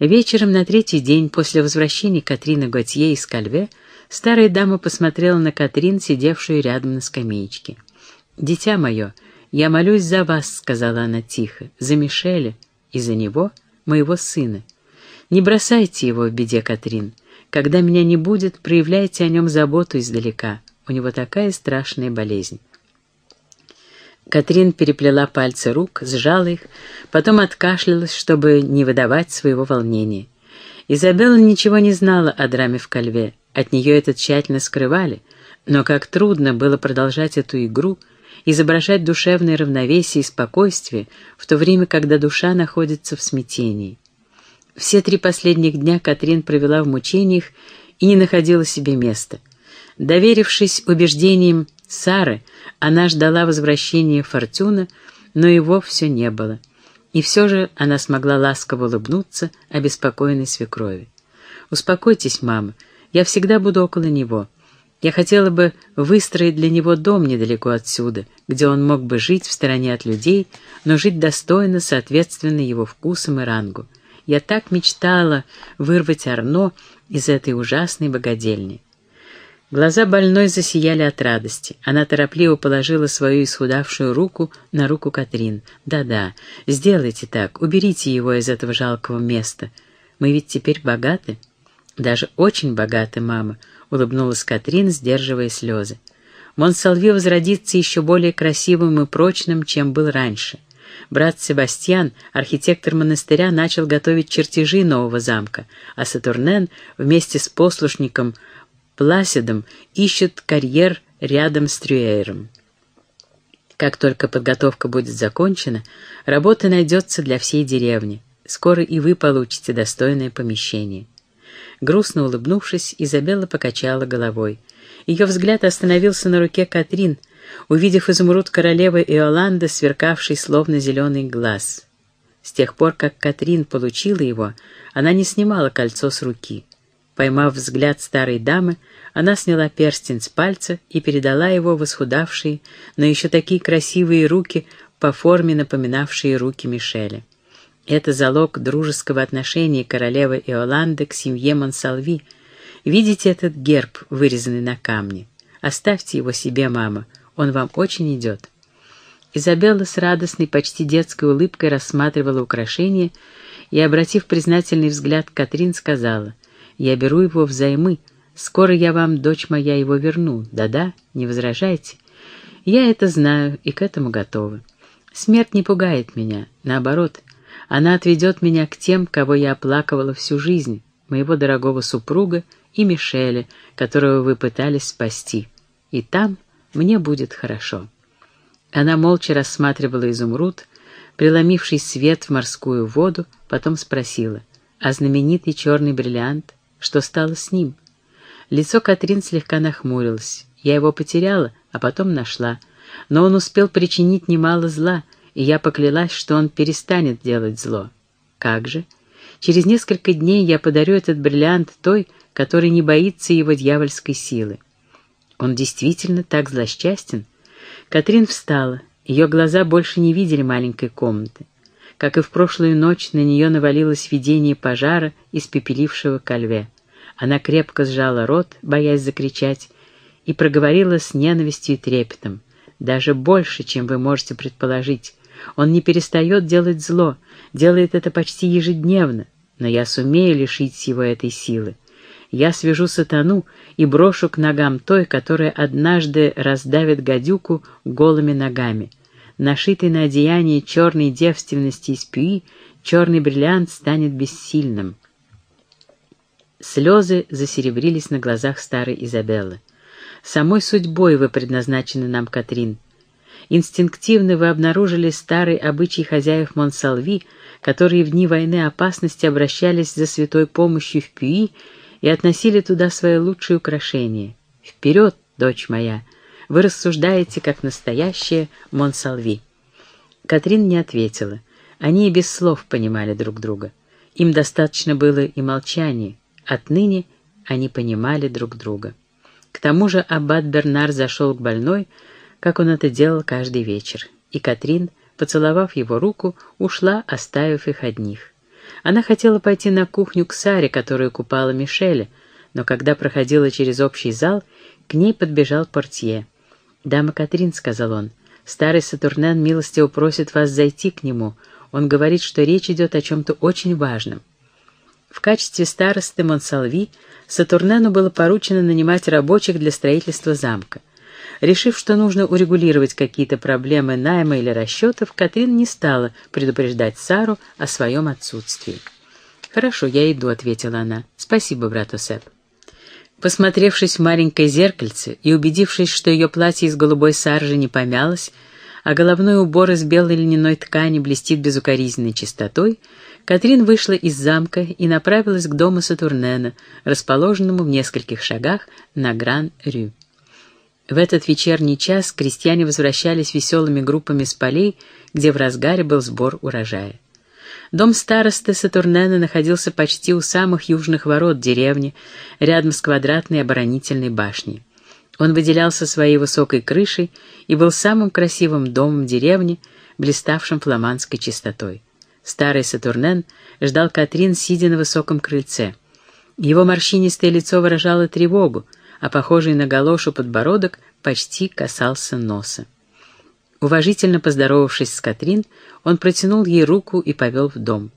Вечером на третий день после возвращения Катрины Готье из Кальве старая дама посмотрела на Катрин, сидевшую рядом на скамеечке. «Дитя мое, я молюсь за вас», — сказала она тихо, — «за Мишеля и за него, моего сына. Не бросайте его в беде, Катрин. Когда меня не будет, проявляйте о нем заботу издалека. У него такая страшная болезнь». Катрин переплела пальцы рук, сжала их, потом откашлялась, чтобы не выдавать своего волнения. Изабелла ничего не знала о драме в Кальве, от нее это тщательно скрывали, но как трудно было продолжать эту игру, изображать душевное равновесие и спокойствие, в то время, когда душа находится в смятении. Все три последних дня Катрин провела в мучениях и не находила себе места. Доверившись убеждениям Сары, она ждала возвращения Фортюна, но его все не было. И все же она смогла ласково улыбнуться обеспокоенной свекрови. «Успокойтесь, мама, я всегда буду около него. Я хотела бы выстроить для него дом недалеко отсюда, где он мог бы жить в стороне от людей, но жить достойно, соответственно его вкусам и рангу. Я так мечтала вырвать Арно из этой ужасной богадельни. Глаза больной засияли от радости. Она торопливо положила свою исхудавшую руку на руку Катрин. «Да-да, сделайте так, уберите его из этого жалкого места. Мы ведь теперь богаты». «Даже очень богаты, мама», — улыбнулась Катрин, сдерживая слезы. «Монсалви возродится еще более красивым и прочным, чем был раньше. Брат Себастьян, архитектор монастыря, начал готовить чертежи нового замка, а Сатурнен вместе с послушником Пласидом ищет карьер рядом с Трюэйром. Как только подготовка будет закончена, работа найдется для всей деревни. Скоро и вы получите достойное помещение. Грустно улыбнувшись, Изабелла покачала головой. Ее взгляд остановился на руке Катрин, увидев изумруд королевы Иоланда, сверкавший словно зеленый глаз. С тех пор, как Катрин получила его, она не снимала кольцо с руки. Поймав взгляд старой дамы, она сняла перстень с пальца и передала его восхудавшие, но еще такие красивые руки, по форме напоминавшие руки Мишеля. Это залог дружеского отношения королевы Иоланды к семье Монсалви. Видите этот герб, вырезанный на камне? Оставьте его себе, мама, он вам очень идет. Изабелла с радостной, почти детской улыбкой рассматривала украшение и, обратив признательный взгляд, Катрин сказала — я беру его взаймы. Скоро я вам, дочь моя, его верну. Да-да, не возражайте. Я это знаю и к этому готова. Смерть не пугает меня. Наоборот, она отведет меня к тем, кого я оплакивала всю жизнь, моего дорогого супруга и Мишеля, которого вы пытались спасти. И там мне будет хорошо». Она молча рассматривала изумруд, преломивший свет в морскую воду, потом спросила, «А знаменитый черный бриллиант? Что стало с ним? Лицо Катрин слегка нахмурилось. Я его потеряла, а потом нашла. Но он успел причинить немало зла, и я поклялась, что он перестанет делать зло. Как же? Через несколько дней я подарю этот бриллиант той, который не боится его дьявольской силы. Он действительно так злосчастен? Катрин встала. Ее глаза больше не видели маленькой комнаты. Как и в прошлую ночь, на нее навалилось видение пожара, испепелившего кольве. Она крепко сжала рот, боясь закричать, и проговорила с ненавистью и трепетом. «Даже больше, чем вы можете предположить. Он не перестает делать зло, делает это почти ежедневно, но я сумею лишить его этой силы. Я свяжу сатану и брошу к ногам той, которая однажды раздавит гадюку голыми ногами. Нашитый на одеянии черной девственности из пюи, черный бриллиант станет бессильным». Слезы засеребрились на глазах старой Изабеллы. «Самой судьбой вы предназначены нам, Катрин. Инстинктивно вы обнаружили старый обычай хозяев Монсалви, которые в дни войны опасности обращались за святой помощью в Пюи и относили туда свои лучшие украшения. Вперед, дочь моя! Вы рассуждаете, как настоящая Монсалви». Катрин не ответила. Они и без слов понимали друг друга. Им достаточно было и молчания. Отныне они понимали друг друга. К тому же аббат Бернар зашел к больной, как он это делал каждый вечер, и Катрин, поцеловав его руку, ушла, оставив их одних. Она хотела пойти на кухню к Саре, которую купала Мишеля, но когда проходила через общий зал, к ней подбежал портье. «Дама Катрин», — сказал он, — «старый Сатурнен милостиво просит вас зайти к нему. Он говорит, что речь идет о чем-то очень важном». В качестве старосты Монсалви Сатурнену было поручено нанимать рабочих для строительства замка. Решив, что нужно урегулировать какие-то проблемы найма или расчетов, Катрин не стала предупреждать Сару о своем отсутствии. «Хорошо, я иду», — ответила она. «Спасибо, брат Осеп». Посмотревшись в маленькое зеркальце и убедившись, что ее платье из голубой саржи не помялось, а головной убор из белой льняной ткани блестит безукоризненной чистотой, Катрин вышла из замка и направилась к дому Сатурнена, расположенному в нескольких шагах на Гран-Рю. В этот вечерний час крестьяне возвращались веселыми группами с полей, где в разгаре был сбор урожая. Дом старосты Сатурнена находился почти у самых южных ворот деревни, рядом с квадратной оборонительной башней. Он выделялся своей высокой крышей и был самым красивым домом деревни, блиставшим фламандской чистотой. Старый Сатурнен ждал Катрин, сидя на высоком крыльце. Его морщинистое лицо выражало тревогу, а похожий на галошу подбородок почти касался носа. Уважительно поздоровавшись с Катрин, он протянул ей руку и повел в дом.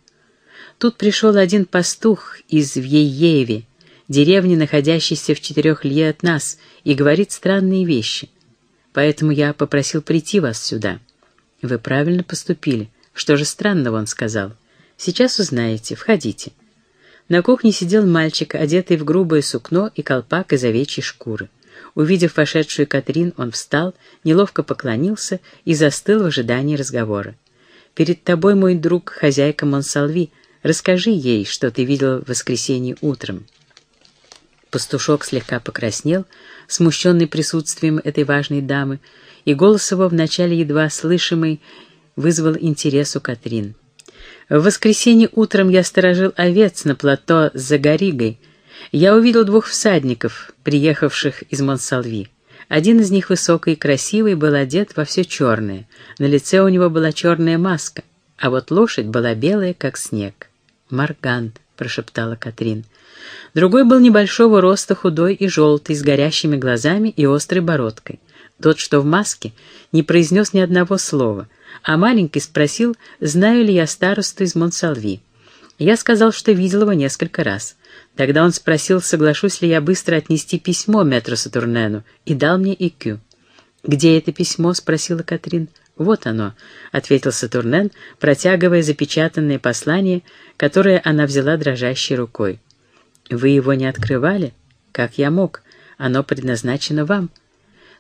Тут пришел один пастух из Вьееви, деревни, находящейся в четырех лье от нас, и говорит странные вещи. Поэтому я попросил прийти вас сюда. Вы правильно поступили. Что же странного, он сказал. Сейчас узнаете. Входите. На кухне сидел мальчик, одетый в грубое сукно и колпак из овечьей шкуры. Увидев вошедшую Катрин, он встал, неловко поклонился и застыл в ожидании разговора. «Перед тобой, мой друг, хозяйка Монсалви. Расскажи ей, что ты видел в воскресенье утром». Пастушок слегка покраснел, смущенный присутствием этой важной дамы, и голос его, вначале едва слышимый, вызвал интерес у Катрин. В воскресенье утром я сторожил овец на плато за Горигой. Я увидел двух всадников, приехавших из Монсалви. Один из них, высокий и красивый, был одет во все черное. На лице у него была черная маска, а вот лошадь была белая, как снег. «Марган», — прошептала Катрин. Другой был небольшого роста, худой и желтый, с горящими глазами и острой бородкой. Тот, что в маске, не произнес ни одного слова — а маленький спросил, знаю ли я старосту из Монсалви. Я сказал, что видел его несколько раз. Тогда он спросил, соглашусь ли я быстро отнести письмо мэтру Сатурнену, и дал мне икю. «Где это письмо?» — спросила Катрин. «Вот оно», — ответил Сатурнен, протягивая запечатанное послание, которое она взяла дрожащей рукой. «Вы его не открывали? Как я мог? Оно предназначено вам».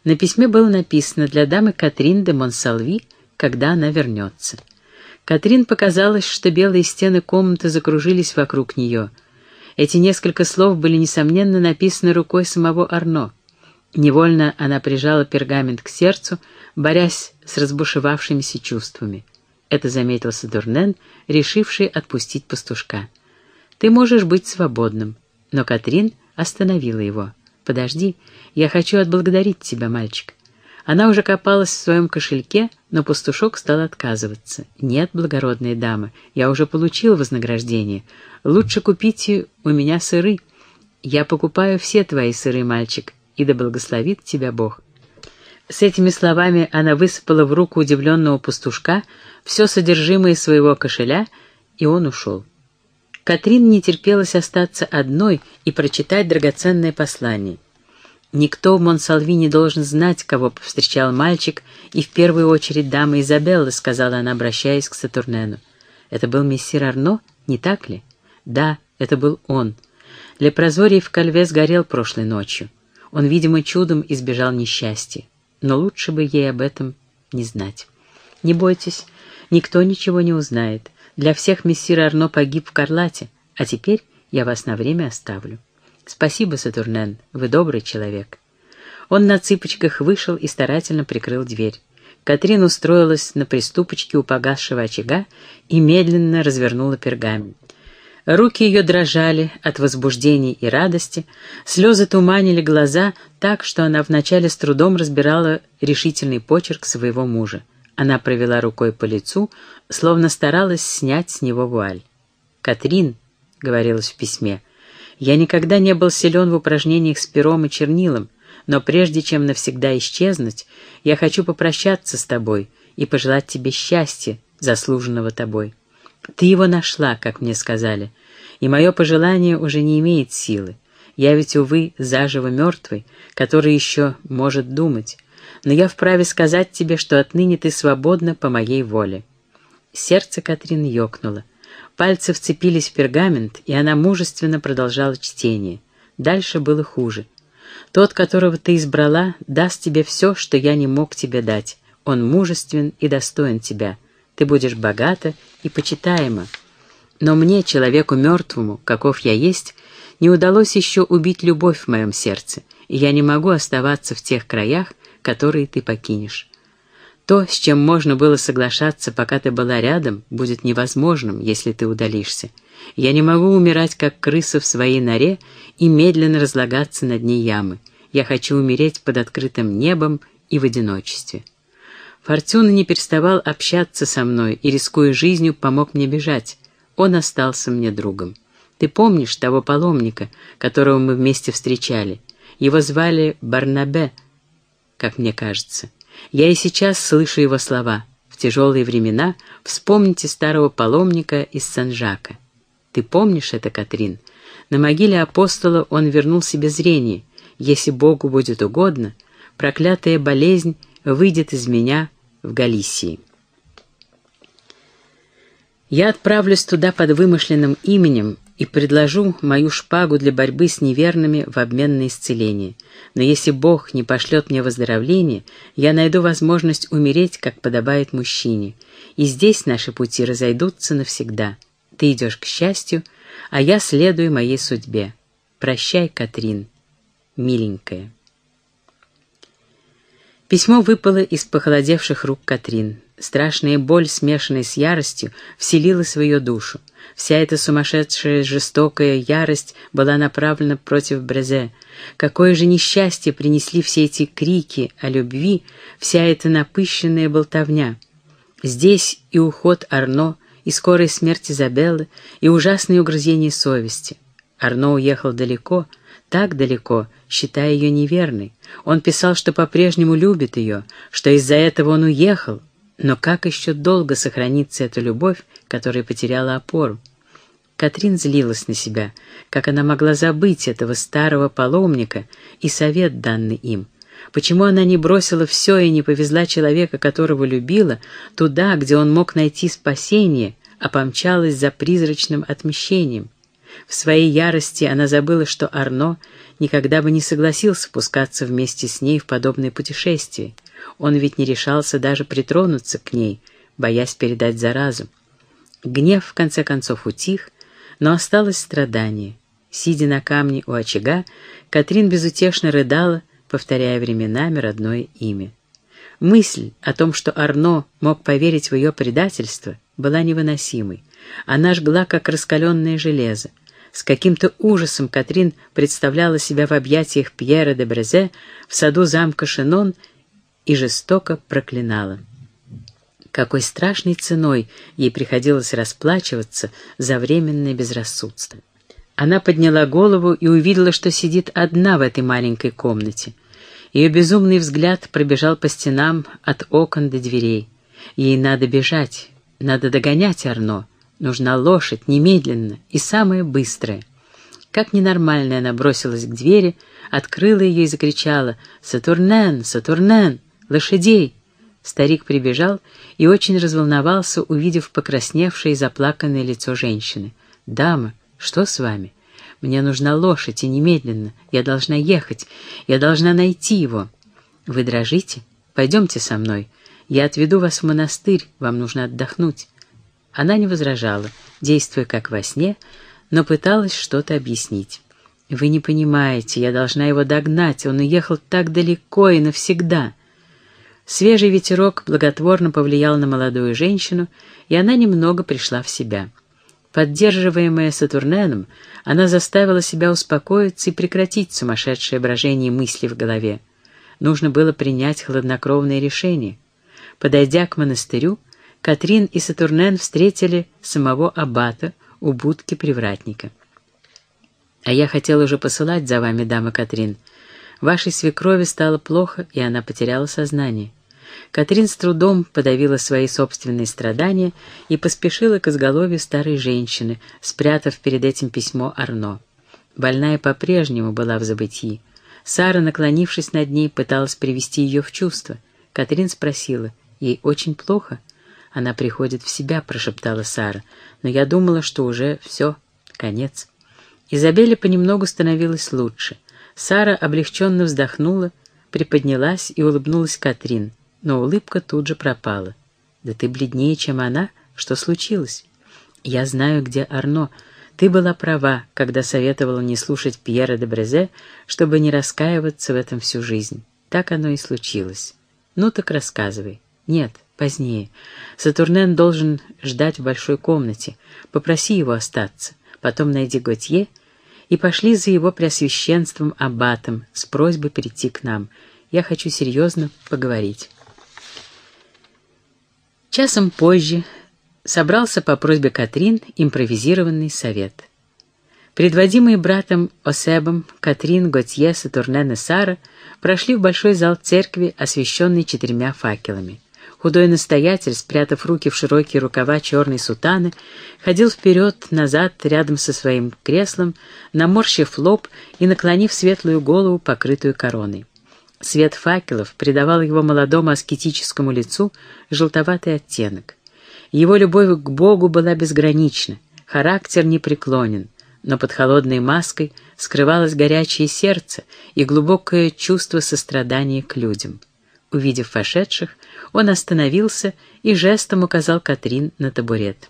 На письме было написано «Для дамы Катрин де Монсалви», когда она вернется. Катрин показалось, что белые стены комнаты закружились вокруг нее. Эти несколько слов были, несомненно, написаны рукой самого Арно. Невольно она прижала пергамент к сердцу, борясь с разбушевавшимися чувствами. Это заметил Садурнен, решивший отпустить пастушка. «Ты можешь быть свободным». Но Катрин остановила его. «Подожди, я хочу отблагодарить тебя, мальчик. Она уже копалась в своем кошельке, но пастушок стал отказываться. «Нет, благородная дама, я уже получил вознаграждение. Лучше купите у меня сыры. Я покупаю все твои сыры, мальчик, и да благословит тебя Бог». С этими словами она высыпала в руку удивленного пастушка все содержимое своего кошеля, и он ушел. Катрин не терпелась остаться одной и прочитать драгоценное послание. Никто в Монсалви не должен знать, кого повстречал мальчик, и в первую очередь дама Изабелла, сказала она, обращаясь к Сатурнену. Это был мессир Арно, не так ли? Да, это был он. Лепрозорий в Кальве сгорел прошлой ночью. Он, видимо, чудом избежал несчастья. Но лучше бы ей об этом не знать. Не бойтесь, никто ничего не узнает. Для всех мессир Арно погиб в Карлате, а теперь я вас на время оставлю. «Спасибо, Сатурнен, вы добрый человек». Он на цыпочках вышел и старательно прикрыл дверь. Катрин устроилась на приступочке у погасшего очага и медленно развернула пергамент. Руки ее дрожали от возбуждения и радости, слезы туманили глаза так, что она вначале с трудом разбирала решительный почерк своего мужа. Она провела рукой по лицу, словно старалась снять с него вуаль. «Катрин», — говорилось в письме, — «я никогда не был силен в упражнениях с пером и чернилом, но прежде чем навсегда исчезнуть, я хочу попрощаться с тобой и пожелать тебе счастья, заслуженного тобой. Ты его нашла, как мне сказали, и мое пожелание уже не имеет силы. Я ведь, увы, заживо мертвый, который еще может думать, но я вправе сказать тебе, что отныне ты свободна по моей воле». Сердце Катрин ёкнуло. Пальцы вцепились в пергамент, и она мужественно продолжала чтение. Дальше было хуже. «Тот, которого ты избрала, даст тебе все, что я не мог тебе дать. Он мужествен и достоин тебя. Ты будешь богата и почитаема. Но мне, человеку мертвому, каков я есть, не удалось еще убить любовь в моем сердце, и я не могу оставаться в тех краях, которые ты покинешь. То, с чем можно было соглашаться, пока ты была рядом, будет невозможным, если ты удалишься. Я не могу умирать, как крыса в своей норе, и медленно разлагаться на дне ямы. Я хочу умереть под открытым небом и в одиночестве. Фортуна не переставал общаться со мной и, рискуя жизнью, помог мне бежать. Он остался мне другом. Ты помнишь того паломника, которого мы вместе встречали? Его звали Барнабе, как мне кажется. Я и сейчас слышу его слова. В тяжелые времена вспомните старого паломника из Санжака. Ты помнишь это, Катрин? На могиле апостола он вернул себе зрение. Если Богу будет угодно, проклятая болезнь выйдет из меня в Галисии. Я отправлюсь туда под вымышленным именем и предложу мою шпагу для борьбы с неверными в обмен на исцеление. Но если Бог не пошлет мне выздоровление, я найду возможность умереть, как подобает мужчине. И здесь наши пути разойдутся навсегда. Ты идешь к счастью, а я следую моей судьбе. Прощай, Катрин, миленькая. Письмо выпало из похолодевших рук Катрин. Страшная боль, смешанная с яростью, вселилась в ее душу. Вся эта сумасшедшая жестокая ярость была направлена против Брезе. Какое же несчастье принесли все эти крики о любви, вся эта напыщенная болтовня. Здесь и уход Арно, и скорая смерть Изабеллы, и ужасные угрызения совести. Арно уехал далеко, так далеко, считая ее неверной. Он писал, что по-прежнему любит ее, что из-за этого он уехал, но как еще долго сохранится эта любовь, которая потеряла опору? Катрин злилась на себя, как она могла забыть этого старого паломника и совет, данный им. Почему она не бросила все и не повезла человека, которого любила, туда, где он мог найти спасение, а помчалась за призрачным отмщением? В своей ярости она забыла, что Арно никогда бы не согласился спускаться вместе с ней в подобное путешествие. Он ведь не решался даже притронуться к ней, боясь передать заразу. Гнев, в конце концов, утих, но осталось страдание. Сидя на камне у очага, Катрин безутешно рыдала, повторяя временами родное имя. Мысль о том, что Арно мог поверить в ее предательство, была невыносимой. Она жгла, как раскаленное железо. С каким-то ужасом Катрин представляла себя в объятиях Пьера де Брезе в саду замка Шинон и жестоко проклинала. Какой страшной ценой ей приходилось расплачиваться за временное безрассудство. Она подняла голову и увидела, что сидит одна в этой маленькой комнате. Ее безумный взгляд пробежал по стенам от окон до дверей. Ей надо бежать, надо догонять Арно. Нужна лошадь, немедленно и самая быстрая. Как ненормальная она бросилась к двери, открыла ее и закричала «Сатурнен! Сатурнен!» Лошадей!» Старик прибежал и очень разволновался, увидев покрасневшее и заплаканное лицо женщины. «Дама, что с вами? Мне нужна лошадь, и немедленно. Я должна ехать. Я должна найти его. Вы дрожите? Пойдемте со мной. Я отведу вас в монастырь, вам нужно отдохнуть». Она не возражала, действуя как во сне, но пыталась что-то объяснить. «Вы не понимаете, я должна его догнать, он уехал так далеко и навсегда». Свежий ветерок благотворно повлиял на молодую женщину, и она немного пришла в себя. Поддерживаемая Сатурненом, она заставила себя успокоиться и прекратить сумасшедшее брожение мыслей в голове. Нужно было принять хладнокровное решение. Подойдя к монастырю, Катрин и Сатурнен встретили самого аббата, у будки привратника. «А я хотел уже посылать за вами, дама Катрин. Вашей свекрови стало плохо, и она потеряла сознание». Катрин с трудом подавила свои собственные страдания и поспешила к изголовью старой женщины, спрятав перед этим письмо Арно. Больная по-прежнему была в забытии. Сара, наклонившись над ней, пыталась привести ее в чувство. Катрин спросила, ей очень плохо? Она приходит в себя, прошептала Сара, но я думала, что уже все, конец. Изабелле понемногу становилось лучше. Сара облегченно вздохнула, приподнялась и улыбнулась Катрин, но улыбка тут же пропала. «Да ты бледнее, чем она? Что случилось?» «Я знаю, где Арно. Ты была права, когда советовала не слушать Пьера де Брезе, чтобы не раскаиваться в этом всю жизнь. Так оно и случилось. Ну так рассказывай. Нет, позднее. Сатурнен должен ждать в большой комнате. Попроси его остаться. Потом найди Готье и пошли за его преосвященством аббатом с просьбой прийти к нам. Я хочу серьезно поговорить. Часом позже собрался по просьбе Катрин импровизированный совет. Предводимые братом Осебом, Катрин, Готье, Сатурнен и Сара прошли в большой зал церкви, освещенный четырьмя факелами. Худой настоятель, спрятав руки в широкие рукава черной сутаны, ходил вперед-назад рядом со своим креслом, наморщив лоб и наклонив светлую голову, покрытую короной. Свет факелов придавал его молодому аскетическому лицу желтоватый оттенок. Его любовь к Богу была безгранична, характер непреклонен, но под холодной маской скрывалось горячее сердце и глубокое чувство сострадания к людям. Увидев вошедших, он остановился и жестом указал Катрин на табурет.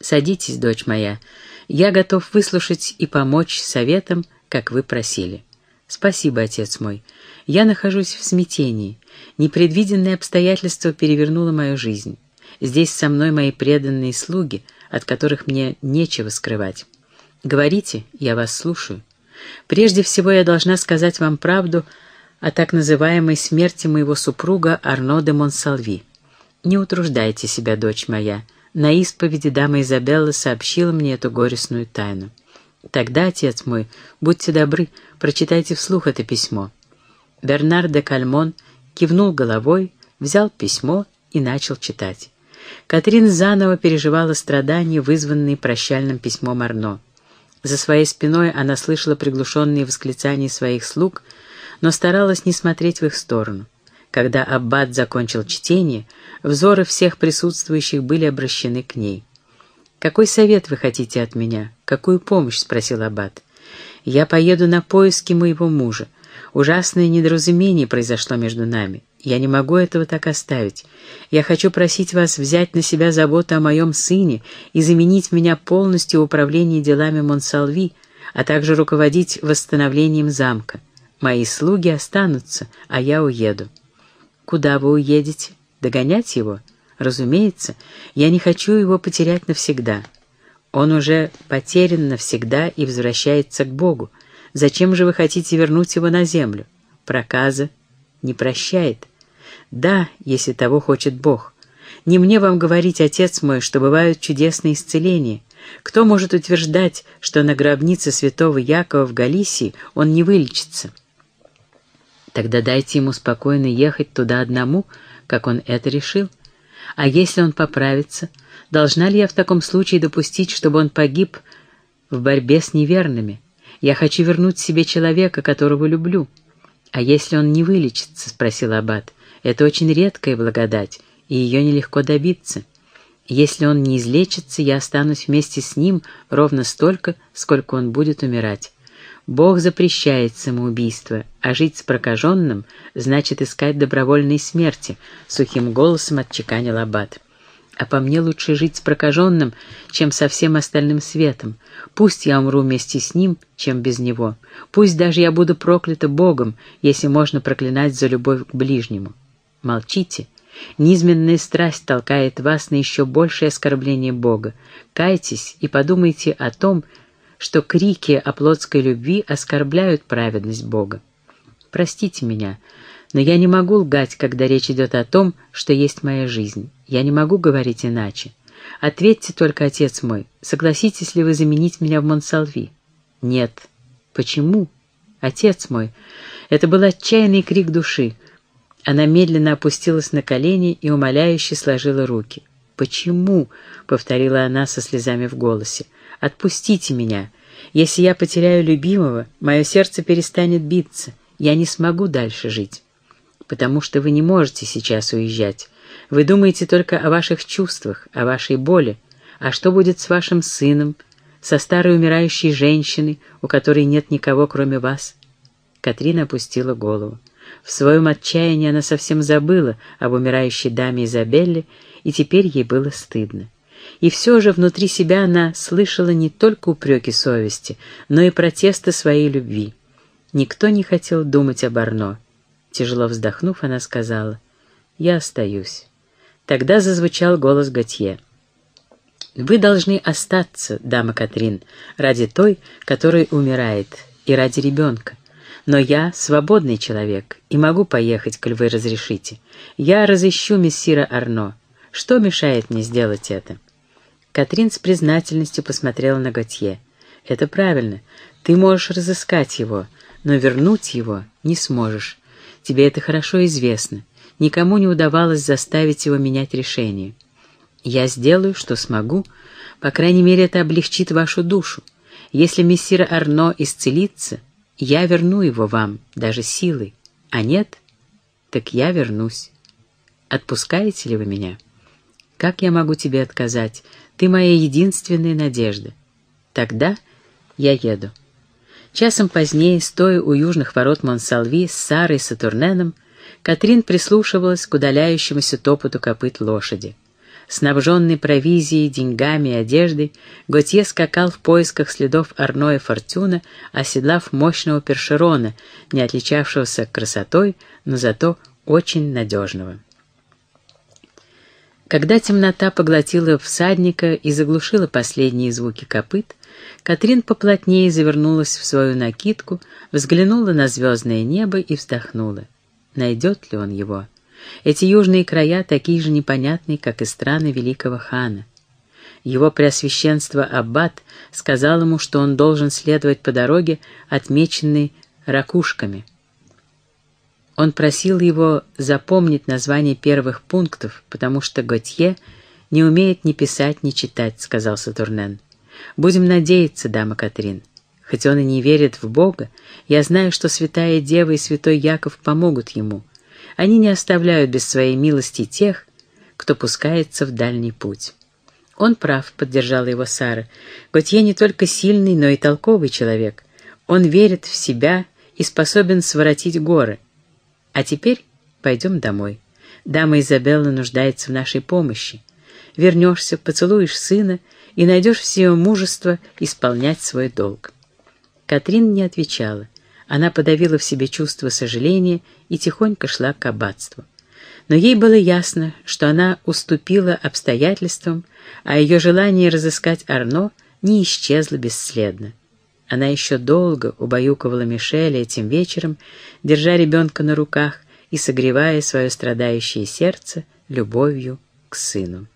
«Садитесь, дочь моя. Я готов выслушать и помочь советом, как вы просили». «Спасибо, отец мой. Я нахожусь в смятении. Непредвиденное обстоятельство перевернуло мою жизнь. Здесь со мной мои преданные слуги, от которых мне нечего скрывать. Говорите, я вас слушаю. Прежде всего я должна сказать вам правду о так называемой смерти моего супруга Арно де Монсалви. Не утруждайте себя, дочь моя. На исповеди дама Изабелла сообщила мне эту горестную тайну. Тогда, отец мой, будьте добры, прочитайте вслух это письмо. Бернар де Кальмон кивнул головой, взял письмо и начал читать. Катрин заново переживала страдания, вызванные прощальным письмом Арно. За своей спиной она слышала приглушенные восклицания своих слуг, но старалась не смотреть в их сторону. Когда Аббат закончил чтение, взоры всех присутствующих были обращены к ней. «Какой совет вы хотите от меня? Какую помощь?» — спросил Аббат. «Я поеду на поиски моего мужа. Ужасное недоразумение произошло между нами. Я не могу этого так оставить. Я хочу просить вас взять на себя заботу о моем сыне и заменить меня полностью в управлении делами Монсалви, а также руководить восстановлением замка. Мои слуги останутся, а я уеду. Куда вы уедете? Догонять его? Разумеется, я не хочу его потерять навсегда. Он уже потерян навсегда и возвращается к Богу. Зачем же вы хотите вернуть его на землю? Проказа не прощает. Да, если того хочет Бог. Не мне вам говорить, отец мой, что бывают чудесные исцеления. Кто может утверждать, что на гробнице святого Якова в Галисии он не вылечится? Тогда дайте ему спокойно ехать туда одному, как он это решил. А если он поправится, должна ли я в таком случае допустить, чтобы он погиб в борьбе с неверными? Я хочу вернуть себе человека, которого люблю. А если он не вылечится, — спросил Аббат, — это очень редкая благодать, и ее нелегко добиться. Если он не излечится, я останусь вместе с ним ровно столько, сколько он будет умирать. Бог запрещает самоубийство, а жить с прокаженным значит искать добровольной смерти, — сухим голосом отчеканил Аббат. А по мне лучше жить с прокаженным, чем со всем остальным светом. Пусть я умру вместе с ним, чем без него. Пусть даже я буду проклята Богом, если можно проклинать за любовь к ближнему. Молчите. Низменная страсть толкает вас на еще большее оскорбление Бога. Кайтесь и подумайте о том, что крики о плотской любви оскорбляют праведность Бога. Простите меня, но я не могу лгать, когда речь идет о том, что есть моя жизнь. Я не могу говорить иначе. Ответьте только, отец мой, согласитесь ли вы заменить меня в Монсалви? Нет. Почему? Отец мой. Это был отчаянный крик души. Она медленно опустилась на колени и умоляюще сложила руки. «Почему?» — повторила она со слезами в голосе. «Отпустите меня. Если я потеряю любимого, мое сердце перестанет биться. Я не смогу дальше жить. Потому что вы не можете сейчас уезжать. Вы думаете только о ваших чувствах, о вашей боли. А что будет с вашим сыном, со старой умирающей женщиной, у которой нет никого, кроме вас?» Катрина опустила голову. В своем отчаянии она совсем забыла об умирающей даме Изабелле, и теперь ей было стыдно. И все же внутри себя она слышала не только упреки совести, но и протесты своей любви. Никто не хотел думать об Арно. Тяжело вздохнув, она сказала, «Я остаюсь». Тогда зазвучал голос Готье. «Вы должны остаться, дама Катрин, ради той, которая умирает, и ради ребенка. Но я свободный человек и могу поехать, коль вы разрешите. Я разыщу мессира Арно. Что мешает мне сделать это?» Катрин с признательностью посмотрела на Готье. «Это правильно. Ты можешь разыскать его, но вернуть его не сможешь. Тебе это хорошо известно никому не удавалось заставить его менять решение. Я сделаю, что смогу, по крайней мере, это облегчит вашу душу. Если мессир Арно исцелится, я верну его вам, даже силой, а нет, так я вернусь. Отпускаете ли вы меня? Как я могу тебе отказать? Ты моя единственная надежда. Тогда я еду. Часом позднее, стоя у южных ворот Монсалви с Сарой и Сатурненом, Катрин прислушивалась к удаляющемуся топоту копыт лошади. Снабженный провизией, деньгами и одеждой, Готье скакал в поисках следов Арно и Фортюна, оседлав мощного першерона, не отличавшегося красотой, но зато очень надежного. Когда темнота поглотила всадника и заглушила последние звуки копыт, Катрин поплотнее завернулась в свою накидку, взглянула на звездное небо и вздохнула. Найдет ли он его? Эти южные края такие же непонятные, как и страны великого хана. Его преосвященство Аббат сказал ему, что он должен следовать по дороге, отмеченной ракушками. Он просил его запомнить название первых пунктов, потому что Готье не умеет ни писать, ни читать, сказал Сатурнен. Будем надеяться, дама Катрин. Хоть он и не верит в Бога, я знаю, что Святая Дева и Святой Яков помогут ему. Они не оставляют без своей милости тех, кто пускается в дальний путь. Он прав, поддержала его Сара. Готье не только сильный, но и толковый человек. Он верит в себя и способен своротить горы. А теперь пойдем домой. Дама Изабелла нуждается в нашей помощи. Вернешься, поцелуешь сына и найдешь в себе мужество исполнять свой долг. Катрин не отвечала. Она подавила в себе чувство сожаления и тихонько шла к аббатству. Но ей было ясно, что она уступила обстоятельствам, а ее желание разыскать Арно не исчезло бесследно. Она еще долго убаюкивала Мишеля этим вечером, держа ребенка на руках и согревая свое страдающее сердце любовью к сыну.